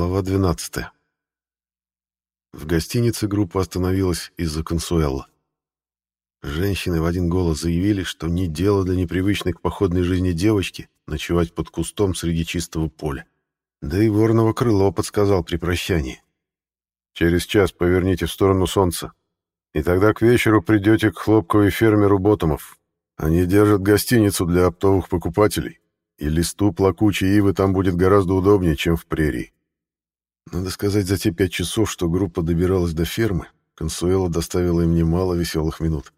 Глава 12. В гостинице группа остановилась из-за консуэлла. Женщины в один голос заявили, что не дело для непривычной к походной жизни девочки ночевать под кустом среди чистого поля. Да и ворного крыло подсказал при прощании. «Через час поверните в сторону солнца, и тогда к вечеру придете к хлопковой ферме Руботомов. Они держат гостиницу для оптовых покупателей, и листу плакучей ивы там будет гораздо удобнее, чем в прерии. Надо сказать, за те пять часов, что группа добиралась до фермы, Консуэла доставила им немало веселых минут.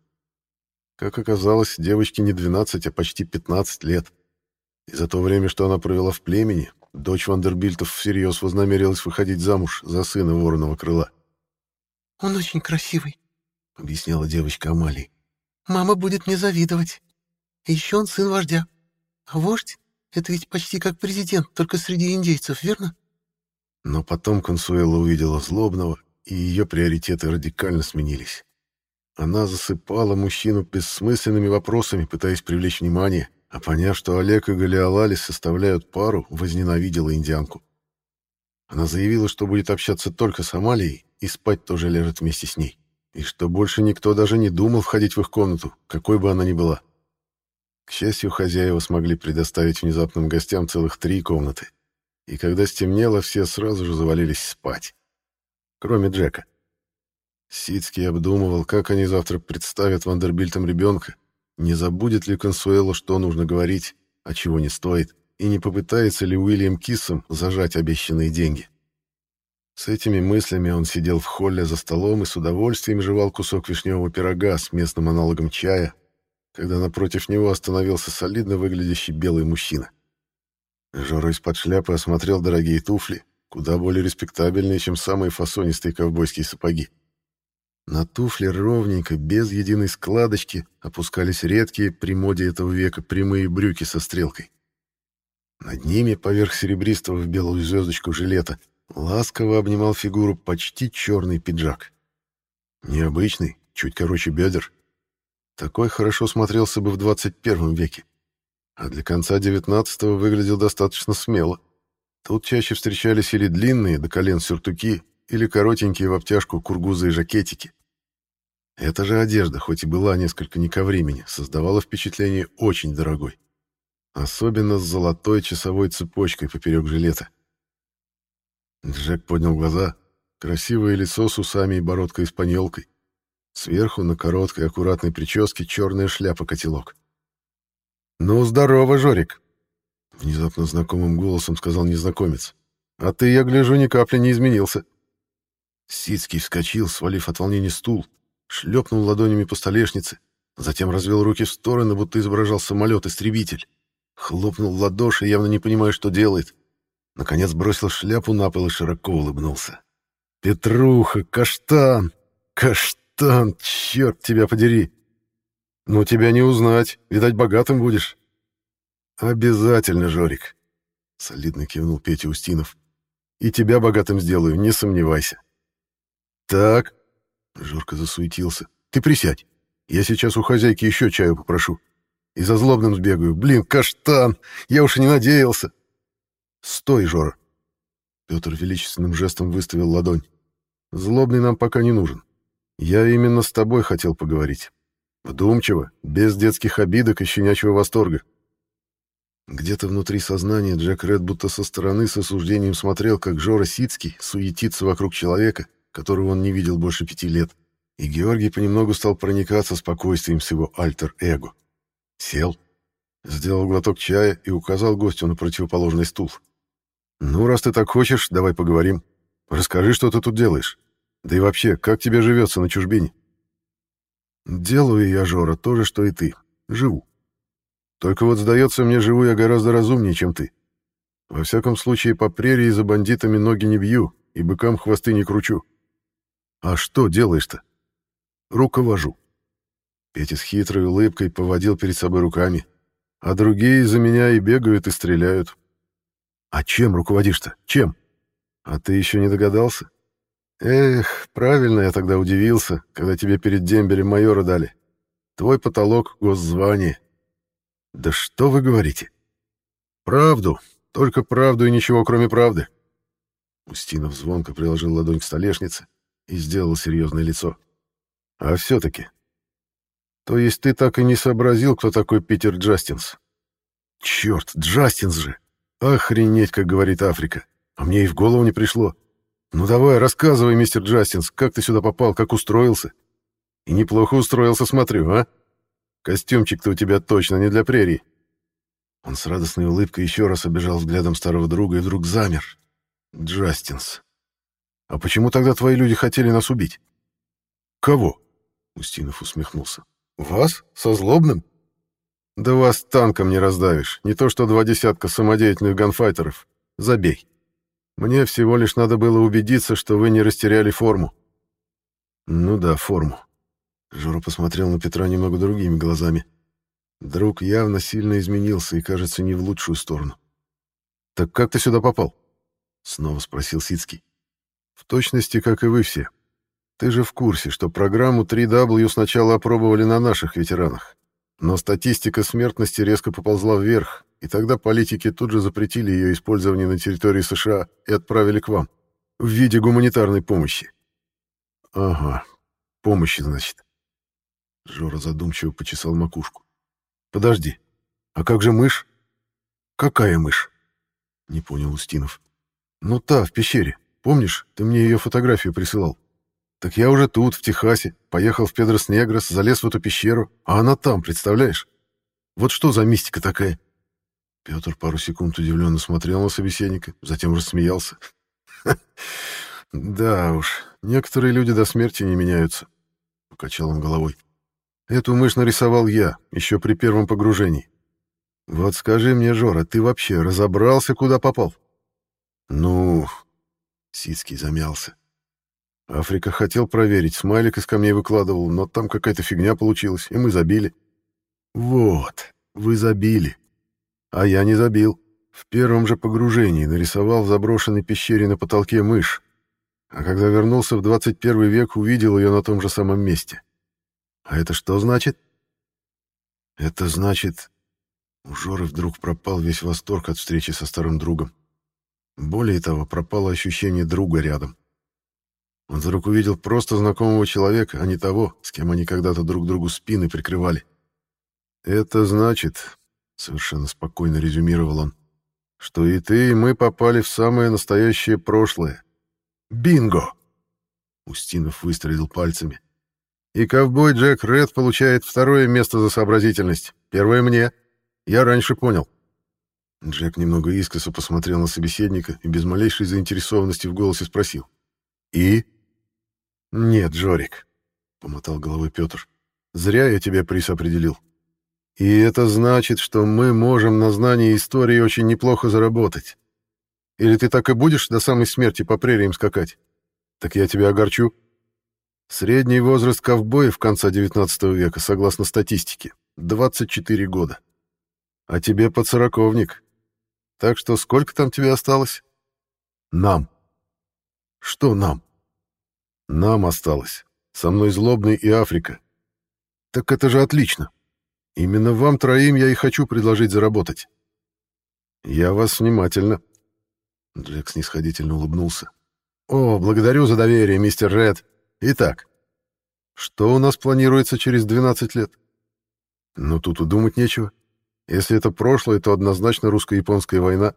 Как оказалось, девочке не 12, а почти 15 лет. И за то время, что она провела в племени, дочь Вандербильтов всерьез вознамерилась выходить замуж за сына вороного крыла. «Он очень красивый», — объясняла девочка Амалии. «Мама будет мне завидовать. еще он сын вождя. А вождь — это ведь почти как президент, только среди индейцев, верно?» Но потом Консуэла увидела злобного, и ее приоритеты радикально сменились. Она засыпала мужчину бессмысленными вопросами, пытаясь привлечь внимание, а поняв, что Олег и Галиалали составляют пару, возненавидела индианку. Она заявила, что будет общаться только с Амалией и спать тоже лежит вместе с ней, и что больше никто даже не думал входить в их комнату, какой бы она ни была. К счастью, хозяева смогли предоставить внезапным гостям целых три комнаты — и когда стемнело, все сразу же завалились спать. Кроме Джека. Сицкий обдумывал, как они завтра представят Вандербильтам ребенка, не забудет ли Консуэло, что нужно говорить, а чего не стоит, и не попытается ли Уильям Киссом зажать обещанные деньги. С этими мыслями он сидел в холле за столом и с удовольствием жевал кусок вишневого пирога с местным аналогом чая, когда напротив него остановился солидно выглядящий белый мужчина. Жора из-под шляпы осмотрел дорогие туфли, куда более респектабельные, чем самые фасонистые ковбойские сапоги. На туфли ровненько, без единой складочки, опускались редкие при моде этого века прямые брюки со стрелкой. Над ними, поверх серебристого в белую звездочку жилета, ласково обнимал фигуру почти черный пиджак. Необычный, чуть короче бедер. Такой хорошо смотрелся бы в 21 веке а для конца XIX выглядел достаточно смело. Тут чаще встречались или длинные до колен сюртуки, или коротенькие в обтяжку кургузы и жакетики. Эта же одежда, хоть и была несколько не ко времени, создавала впечатление очень дорогой. Особенно с золотой часовой цепочкой поперек жилета. Джек поднял глаза. Красивое лицо с усами и бородкой-испаньолкой. Сверху на короткой аккуратной прическе черная шляпа-котелок. «Ну, здорово, Жорик!» Внезапно знакомым голосом сказал незнакомец. «А ты, я гляжу, ни капли не изменился». Сицкий вскочил, свалив от волнения стул, шлепнул ладонями по столешнице, затем развел руки в стороны, будто изображал самолет-истребитель. Хлопнул в ладоши, явно не понимая, что делает. Наконец бросил шляпу на пол и широко улыбнулся. «Петруха, каштан! Каштан, черт тебя подери! «Ну, тебя не узнать. Видать, богатым будешь». «Обязательно, Жорик», — солидно кивнул Петя Устинов. «И тебя богатым сделаю, не сомневайся». «Так», — Жорка засуетился, — «ты присядь. Я сейчас у хозяйки еще чаю попрошу. И за злобным сбегаю. Блин, каштан! Я уж и не надеялся». «Стой, Жора!» Петр величественным жестом выставил ладонь. «Злобный нам пока не нужен. Я именно с тобой хотел поговорить. Вдумчиво, без детских обидок и щенячьего восторга. Где-то внутри сознания Джек Ред будто со стороны с осуждением смотрел, как Жора Сицкий суетится вокруг человека, которого он не видел больше пяти лет, и Георгий понемногу стал проникаться спокойствием с его альтер-эго. Сел, сделал глоток чая и указал гостю на противоположный стул. «Ну, раз ты так хочешь, давай поговорим. Расскажи, что ты тут делаешь. Да и вообще, как тебе живется на чужбине?» Делаю я, Жора, то же, что и ты. Живу. Только вот, сдается мне, живу я гораздо разумнее, чем ты. Во всяком случае, по прерии за бандитами ноги не бью и быкам хвосты не кручу. А что делаешь-то? Руковожу. Петя с хитрой улыбкой поводил перед собой руками. А другие за меня и бегают, и стреляют. А чем руководишь-то? Чем? А ты еще не догадался? Эх, правильно я тогда удивился, когда тебе перед дембелем майора дали. Твой потолок — госзвание. Да что вы говорите? Правду, только правду и ничего, кроме правды. Устинов звонко приложил ладонь к столешнице и сделал серьезное лицо. А все-таки... То есть ты так и не сообразил, кто такой Питер Джастинс? Черт, Джастинс же! Охренеть, как говорит Африка. А мне и в голову не пришло. Ну давай, рассказывай, мистер Джастинс, как ты сюда попал, как устроился? И неплохо устроился, смотрю, а? Костюмчик-то у тебя точно не для прерий. Он с радостной улыбкой еще раз обежал взглядом старого друга и вдруг замер. Джастинс. А почему тогда твои люди хотели нас убить? Кого? Устинов усмехнулся. Вас? Со злобным? Да вас танком не раздавишь, не то что два десятка самодеятельных ганфайтеров. Забей. Мне всего лишь надо было убедиться, что вы не растеряли форму. Ну да, форму. Жора посмотрел на Петра немного другими глазами. Друг явно сильно изменился и, кажется, не в лучшую сторону. «Так как ты сюда попал?» — снова спросил Сицкий. «В точности, как и вы все. Ты же в курсе, что программу 3W сначала опробовали на наших ветеранах. Но статистика смертности резко поползла вверх, и тогда политики тут же запретили ее использование на территории США и отправили к вам. В виде гуманитарной помощи. Ага, помощи, значит. Жора задумчиво почесал макушку. Подожди, а как же мышь? Какая мышь? Не понял Устинов. Ну та, в пещере. Помнишь, ты мне ее фотографию присылал? Так я уже тут, в Техасе, поехал в Педрос-Негрос, залез в эту пещеру, а она там, представляешь? Вот что за мистика такая? Петр пару секунд удивленно смотрел на собеседника, затем рассмеялся. «Да уж, некоторые люди до смерти не меняются», — покачал он головой. «Эту мышь нарисовал я, еще при первом погружении. Вот скажи мне, Жора, ты вообще разобрался, куда попал?» «Ну...» — Сицкий замялся. Африка хотел проверить, смайлик из камней выкладывал, но там какая-то фигня получилась, и мы забили. «Вот, вы забили. А я не забил. В первом же погружении нарисовал в заброшенной пещере на потолке мышь. А когда вернулся в 21 век, увидел ее на том же самом месте. А это что значит? Это значит... У Жоры вдруг пропал весь восторг от встречи со старым другом. Более того, пропало ощущение друга рядом. Он вдруг увидел просто знакомого человека, а не того, с кем они когда-то друг другу спины прикрывали. Это значит, совершенно спокойно резюмировал он, что и ты, и мы попали в самое настоящее прошлое. Бинго! Устинов выстрелил пальцами. И ковбой Джек Ред получает второе место за сообразительность. Первое мне. Я раньше понял. Джек немного искоса посмотрел на собеседника и без малейшей заинтересованности в голосе спросил. «И?» «Нет, Жорик», — помотал головой Петр. «Зря я тебе приз определил. И это значит, что мы можем на знании истории очень неплохо заработать. Или ты так и будешь до самой смерти по прериям скакать? Так я тебя огорчу. Средний возраст ковбоев конца XIX века, согласно статистике, 24 года. А тебе подсороковник. Так что сколько там тебе осталось? Нам. Что нам? Нам осталось. Со мной Злобный и Африка. Так это же отлично. Именно вам троим я и хочу предложить заработать. Я вас внимательно. Джек снисходительно улыбнулся. О, благодарю за доверие, мистер Ред. Итак, что у нас планируется через 12 лет? Ну, тут удумать нечего. Если это прошлое, то однозначно русско-японская война.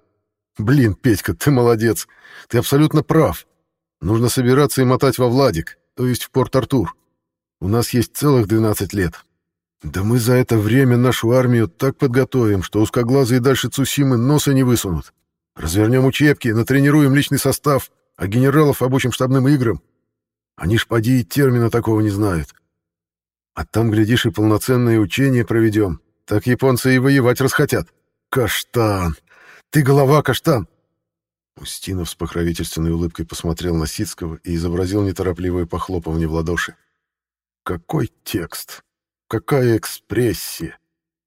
Блин, Петька, ты молодец. Ты абсолютно прав. Нужно собираться и мотать во Владик, то есть в Порт-Артур. У нас есть целых 12 лет. Да мы за это время нашу армию так подготовим, что узкоглазые дальше Цусимы носа не высунут. Развернем учебки, натренируем личный состав, а генералов обучим штабным играм. Они ж поди и термина такого не знают. А там, глядишь, и полноценные учения проведем. Так японцы и воевать расхотят. Каштан! Ты голова, Каштан! Устинов с покровительственной улыбкой посмотрел на Сицкого и изобразил неторопливое похлопывание в ладоши. Какой текст! Какая экспрессия!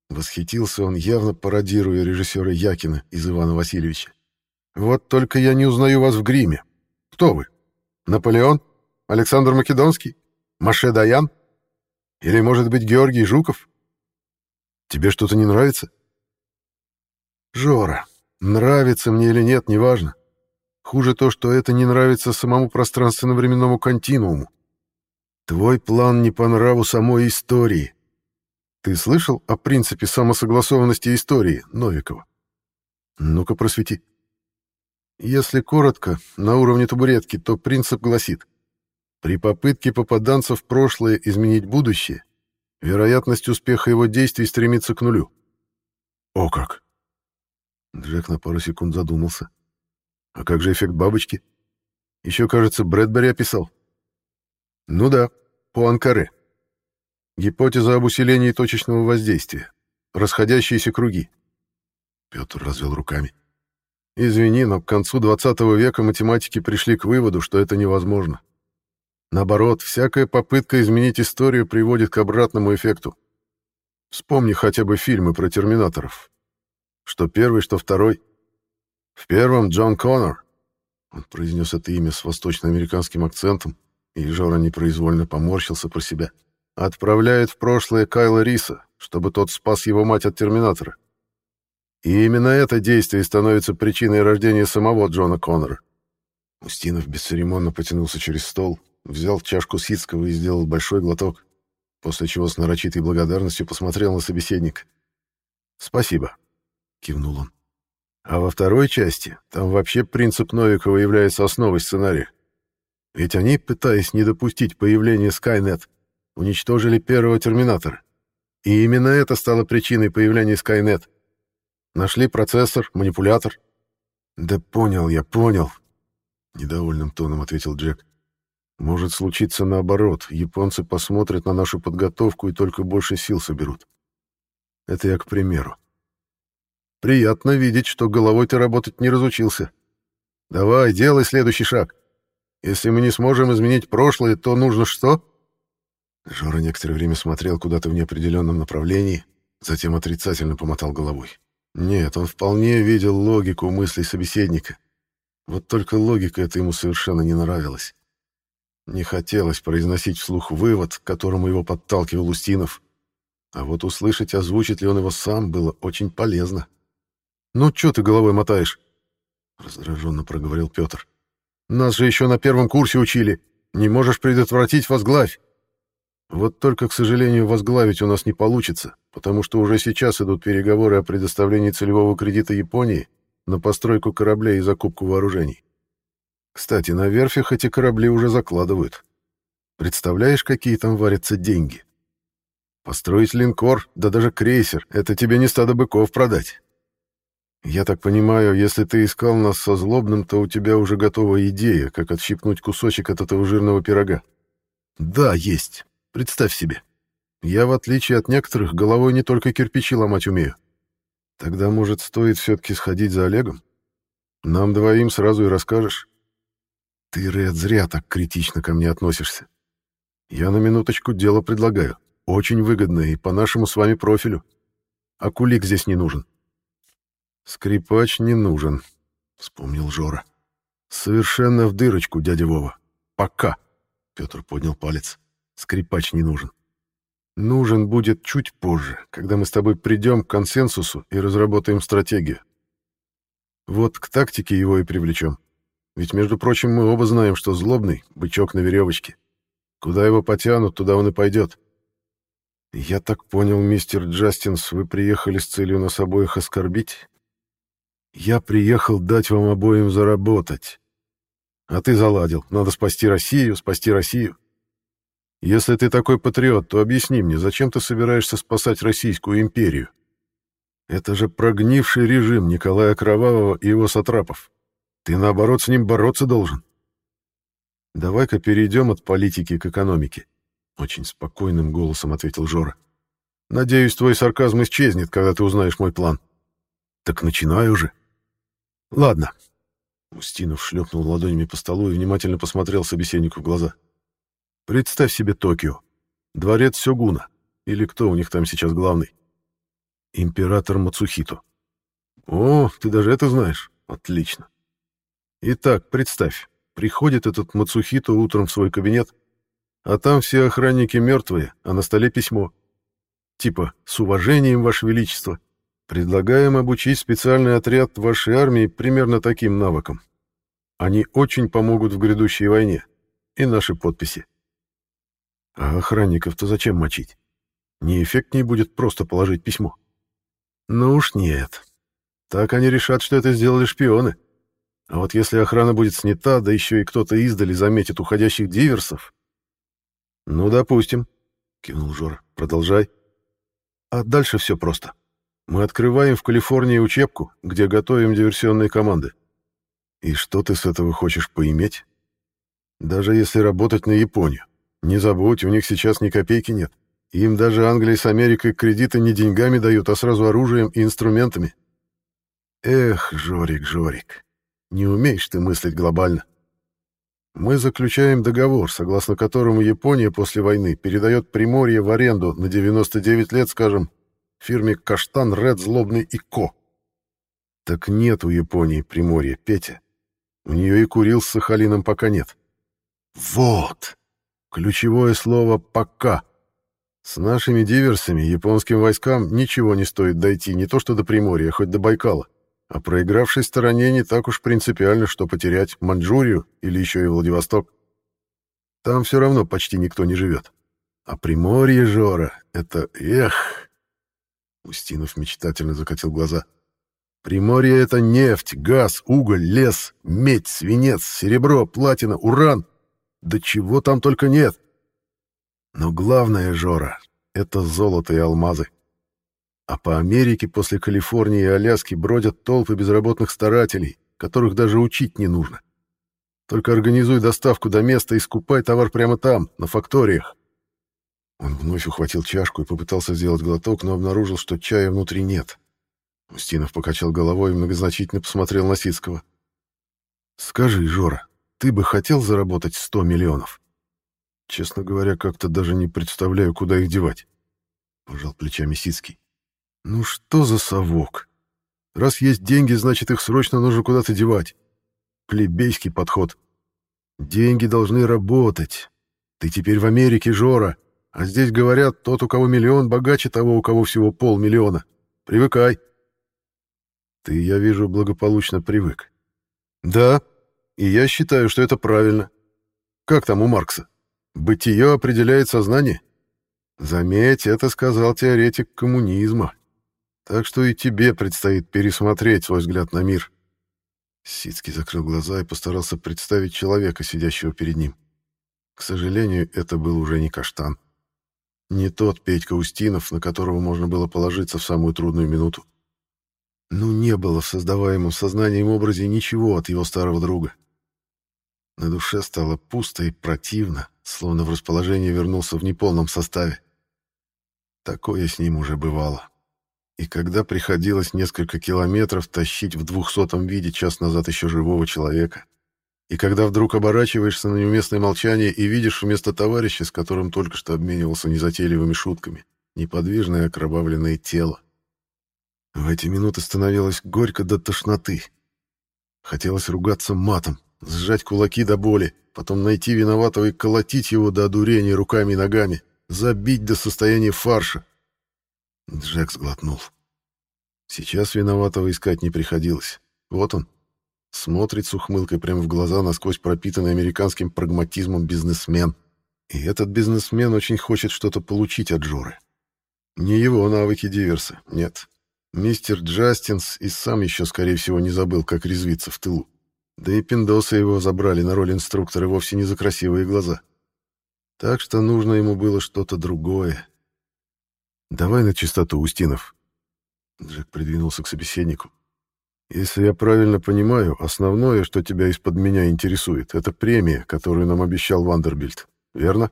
Восхитился он, явно пародируя режиссера Якина из Ивана Васильевича. Вот только я не узнаю вас в гриме. Кто вы? Наполеон? Александр Македонский? Маше Даян? Или, может быть, Георгий Жуков? Тебе что-то не нравится? Жора, нравится мне или нет, неважно. Хуже то, что это не нравится самому пространственно-временному континууму. Твой план не по нраву самой истории. Ты слышал о принципе самосогласованности истории Новикова? Ну-ка, просвети. Если коротко, на уровне табуретки, то принцип гласит. При попытке попаданца в прошлое изменить будущее, вероятность успеха его действий стремится к нулю. О как! Джек на пару секунд задумался. А как же эффект бабочки? Еще, кажется, Брэдбери описал. Ну да, по Анкаре. Гипотеза об усилении точечного воздействия. Расходящиеся круги. Петр развел руками. Извини, но к концу 20 века математики пришли к выводу, что это невозможно. Наоборот, всякая попытка изменить историю приводит к обратному эффекту. Вспомни хотя бы фильмы про терминаторов. Что первый, что второй. В первом Джон Коннор. Он произнес это имя с восточноамериканским акцентом, и Жора непроизвольно поморщился про себя. Отправляет в прошлое Кайла Риса, чтобы тот спас его мать от терминатора. И именно это действие становится причиной рождения самого Джона Коннора. Устинов бесцеремонно потянулся через стол, взял чашку ситского и сделал большой глоток, после чего с нарочитой благодарностью посмотрел на собеседника. «Спасибо», — кивнул он. «А во второй части там вообще принцип Новикова является основой сценария. Ведь они, пытаясь не допустить появления Skynet, уничтожили первого Терминатора. И именно это стало причиной появления Skynet. Нашли процессор, манипулятор». «Да понял я, понял», — недовольным тоном ответил Джек. Может случиться наоборот. Японцы посмотрят на нашу подготовку и только больше сил соберут. Это я к примеру. Приятно видеть, что головой ты работать не разучился. Давай, делай следующий шаг. Если мы не сможем изменить прошлое, то нужно что? Жора некоторое время смотрел куда-то в неопределенном направлении, затем отрицательно помотал головой. Нет, он вполне видел логику мыслей собеседника. Вот только логика эта ему совершенно не нравилась. Не хотелось произносить вслух вывод, к которому его подталкивал Устинов. А вот услышать, озвучит ли он его сам, было очень полезно. «Ну, что ты головой мотаешь?» — раздраженно проговорил Петр. «Нас же еще на первом курсе учили. Не можешь предотвратить — возглавь. Вот только, к сожалению, возглавить у нас не получится, потому что уже сейчас идут переговоры о предоставлении целевого кредита Японии на постройку кораблей и закупку вооружений. Кстати, на верфях эти корабли уже закладывают. Представляешь, какие там варятся деньги? Построить линкор, да даже крейсер — это тебе не стадо быков продать. Я так понимаю, если ты искал нас со злобным, то у тебя уже готова идея, как отщипнуть кусочек от этого жирного пирога. Да, есть. Представь себе. Я, в отличие от некоторых, головой не только кирпичи ломать умею. Тогда, может, стоит все-таки сходить за Олегом? Нам двоим сразу и расскажешь. Ты, Ред, зря так критично ко мне относишься. Я на минуточку дело предлагаю. Очень выгодное и по нашему с вами профилю. А кулик здесь не нужен. Скрипач не нужен, вспомнил Жора. Совершенно в дырочку, дядя Вова. Пока. Петр поднял палец. Скрипач не нужен. Нужен будет чуть позже, когда мы с тобой придем к консенсусу и разработаем стратегию. Вот к тактике его и привлечем. Ведь, между прочим, мы оба знаем, что злобный — бычок на веревочке. Куда его потянут, туда он и пойдет. Я так понял, мистер Джастинс, вы приехали с целью нас обоих оскорбить? Я приехал дать вам обоим заработать. А ты заладил. Надо спасти Россию, спасти Россию. Если ты такой патриот, то объясни мне, зачем ты собираешься спасать Российскую империю? Это же прогнивший режим Николая Кровавого и его сатрапов. Ты, наоборот, с ним бороться должен. Давай-ка перейдем от политики к экономике. Очень спокойным голосом ответил Жора. Надеюсь, твой сарказм исчезнет, когда ты узнаешь мой план. Так начинай уже. Ладно. Устинов шлепнул ладонями по столу и внимательно посмотрел собеседнику в глаза. Представь себе Токио. Дворец Сёгуна. Или кто у них там сейчас главный? Император Мацухито. О, ты даже это знаешь. Отлично. Итак, представь, приходит этот Мацухито утром в свой кабинет, а там все охранники мертвые, а на столе письмо. Типа «С уважением, Ваше Величество, предлагаем обучить специальный отряд вашей армии примерно таким навыкам». Они очень помогут в грядущей войне. И наши подписи. А охранников-то зачем мочить? Не эффектнее будет просто положить письмо. Ну уж нет. Так они решат, что это сделали шпионы. А вот если охрана будет снята, да еще и кто-то издали заметит уходящих диверсов... Ну, допустим, — кивнул Жора. Продолжай. А дальше все просто. Мы открываем в Калифорнии учебку, где готовим диверсионные команды. И что ты с этого хочешь поиметь? Даже если работать на Японию. Не забудь, у них сейчас ни копейки нет. Им даже Англия с Америкой кредиты не деньгами дают, а сразу оружием и инструментами. Эх, Жорик, Жорик, не умеешь ты мыслить глобально. Мы заключаем договор, согласно которому Япония после войны передает Приморье в аренду на 99 лет, скажем, фирме «Каштан, Ред, Злобный и Ко». Так нет у Японии Приморья, Петя. У нее и Курил с Сахалином пока нет. Вот! Ключевое слово «пока». С нашими диверсами японским войскам ничего не стоит дойти не то что до Приморья, хоть до Байкала. А проигравшей стороне не так уж принципиально, что потерять Маньчжурию или еще и Владивосток. Там все равно почти никто не живет. А Приморье, Жора, это... Эх! Устинов мечтательно закатил глаза. Приморье — это нефть, газ, уголь, лес, медь, свинец, серебро, платина, уран — да чего там только нет. Но главное, Жора, это золото и алмазы. А по Америке после Калифорнии и Аляски бродят толпы безработных старателей, которых даже учить не нужно. Только организуй доставку до места и скупай товар прямо там, на факториях. Он вновь ухватил чашку и попытался сделать глоток, но обнаружил, что чая внутри нет. Устинов покачал головой и многозначительно посмотрел на Сицкого. «Скажи, Жора, ты бы хотел заработать 100 миллионов? Честно говоря, как-то даже не представляю, куда их девать. Пожал плечами Сицкий. Ну что за совок? Раз есть деньги, значит, их срочно нужно куда-то девать. Плебейский подход. Деньги должны работать. Ты теперь в Америке, Жора. А здесь говорят, тот, у кого миллион, богаче того, у кого всего полмиллиона. Привыкай. Ты, я вижу, благополучно привык. Да, и я считаю, что это правильно. Как там у Маркса? Бытие определяет сознание. Заметь, это сказал теоретик коммунизма. Так что и тебе предстоит пересмотреть свой взгляд на мир. Сицкий закрыл глаза и постарался представить человека, сидящего перед ним. К сожалению, это был уже не Каштан. Не тот Петька Устинов, на которого можно было положиться в самую трудную минуту. Ну, не было в создаваемом сознанием образе ничего от его старого друга. На душе стало пусто и противно, словно в расположение вернулся в неполном составе. Такое с ним уже бывало. И когда приходилось несколько километров тащить в двухсотом виде час назад еще живого человека, и когда вдруг оборачиваешься на неуместное молчание и видишь вместо товарища, с которым только что обменивался незатейливыми шутками, неподвижное окровавленное тело. В эти минуты становилось горько до тошноты. Хотелось ругаться матом, сжать кулаки до боли, потом найти виноватого и колотить его до одурения руками и ногами, забить до состояния фарша. Джек сглотнул. Сейчас виноватого искать не приходилось. Вот он. Смотрит с ухмылкой прямо в глаза насквозь пропитанный американским прагматизмом бизнесмен. И этот бизнесмен очень хочет что-то получить от Джоры. Не его навыки диверса, нет. Мистер Джастинс и сам еще, скорее всего, не забыл, как резвиться в тылу. Да и пиндоса его забрали на роль инструктора вовсе не за красивые глаза. Так что нужно ему было что-то другое. «Давай на чистоту, Устинов». Джек придвинулся к собеседнику. «Если я правильно понимаю, основное, что тебя из-под меня интересует, это премия, которую нам обещал Вандербильд, верно?»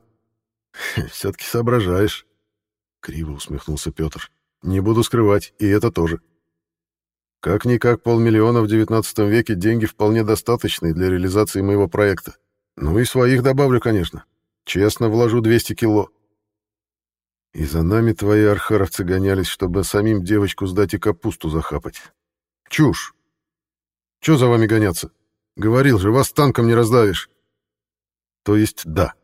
«Все-таки соображаешь», — криво усмехнулся Петр. «Не буду скрывать, и это тоже». Как-никак полмиллиона в XIX веке деньги вполне достаточные для реализации моего проекта. Ну и своих добавлю, конечно. Честно вложу 200 кило. И за нами твои архаровцы гонялись, чтобы самим девочку сдать и капусту захапать. Чушь. Чё за вами гоняться? Говорил же, вас танком не раздавишь. То есть да.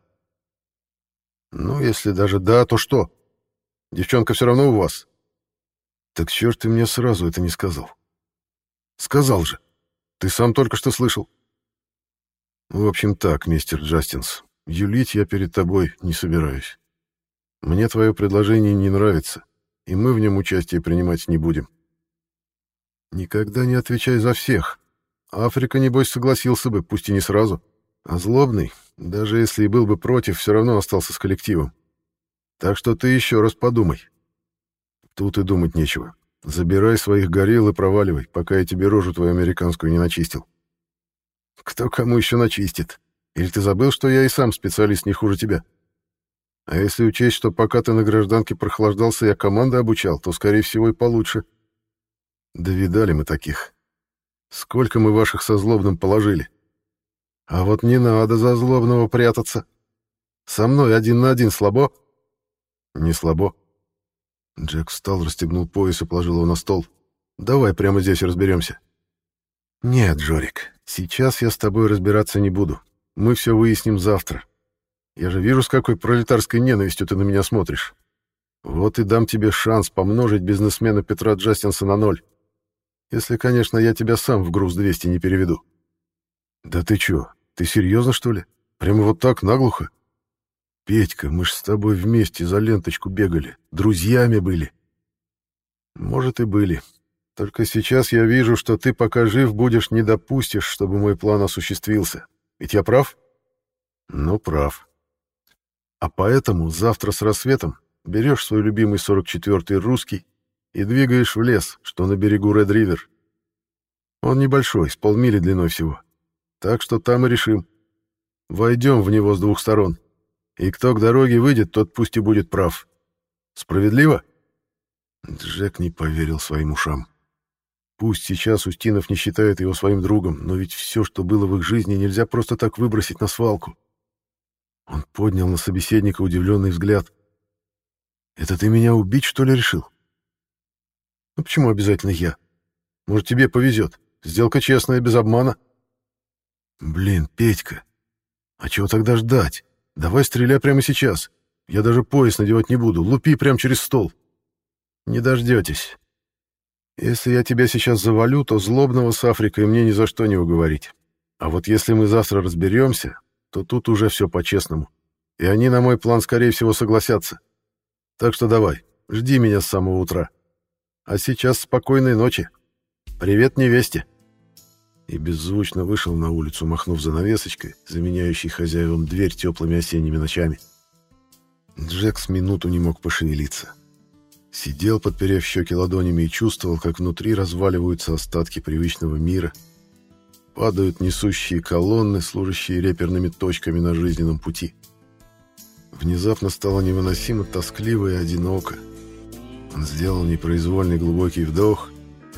Ну, если даже да, то что? Девчонка все равно у вас. Так чёрт ты мне сразу это не сказал. Сказал же. Ты сам только что слышал. В общем так, мистер Джастинс, юлить я перед тобой не собираюсь. Мне твое предложение не нравится, и мы в нем участие принимать не будем. Никогда не отвечай за всех. Африка, небось, согласился бы, пусть и не сразу. А злобный, даже если и был бы против, все равно остался с коллективом. Так что ты еще раз подумай. Тут и думать нечего. Забирай своих горилл и проваливай, пока я тебе рожу твою американскую не начистил. Кто кому еще начистит? Или ты забыл, что я и сам специалист не хуже тебя? А если учесть, что пока ты на гражданке прохлаждался, я команды обучал, то, скорее всего, и получше. Да видали мы таких. Сколько мы ваших со злобным положили. А вот не надо за злобного прятаться. Со мной один на один слабо? Не слабо. Джек встал, расстегнул пояс и положил его на стол. Давай прямо здесь разберемся. Нет, Джорик, сейчас я с тобой разбираться не буду. Мы все выясним завтра. Я же вижу, с какой пролетарской ненавистью ты на меня смотришь. Вот и дам тебе шанс помножить бизнесмена Петра Джастинса на ноль. Если, конечно, я тебя сам в груз 200 не переведу. Да ты чё, ты серьезно, что ли? Прямо вот так, наглухо? Петька, мы ж с тобой вместе за ленточку бегали, друзьями были. Может и были. Только сейчас я вижу, что ты, пока жив будешь, не допустишь, чтобы мой план осуществился. Ведь я прав? Ну, прав. А поэтому завтра с рассветом берешь свой любимый 44-й русский и двигаешь в лес, что на берегу Ред-Ривер. Он небольшой, с полмили длиной всего. Так что там и решим. Войдем в него с двух сторон. И кто к дороге выйдет, тот пусть и будет прав. Справедливо? Джек не поверил своим ушам. Пусть сейчас Устинов не считает его своим другом, но ведь все, что было в их жизни, нельзя просто так выбросить на свалку. Он поднял на собеседника удивленный взгляд. «Это ты меня убить, что ли, решил?» «Ну почему обязательно я? Может, тебе повезет. Сделка честная, без обмана». «Блин, Петька, а чего тогда ждать? Давай стреляй прямо сейчас. Я даже пояс надевать не буду. Лупи прямо через стол». «Не дождетесь. Если я тебя сейчас завалю, то злобного с Африкой мне ни за что не уговорить. А вот если мы завтра разберемся, то тут уже все по-честному. И они на мой план, скорее всего, согласятся. Так что давай, жди меня с самого утра. А сейчас спокойной ночи. Привет невесте. И беззвучно вышел на улицу, махнув занавесочкой, заменяющей хозяевам дверь теплыми осенними ночами. Джек с минуту не мог пошевелиться. Сидел, подперев щеки ладонями, и чувствовал, как внутри разваливаются остатки привычного мира. Падают несущие колонны, служащие реперными точками на жизненном пути. Внезапно стало невыносимо тоскливо и одиноко. Он сделал непроизвольный глубокий вдох,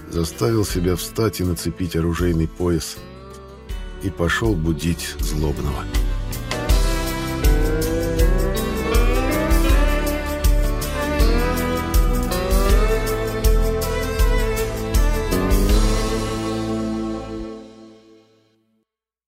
заставил себя встать и нацепить оружейный пояс и пошел будить злобного.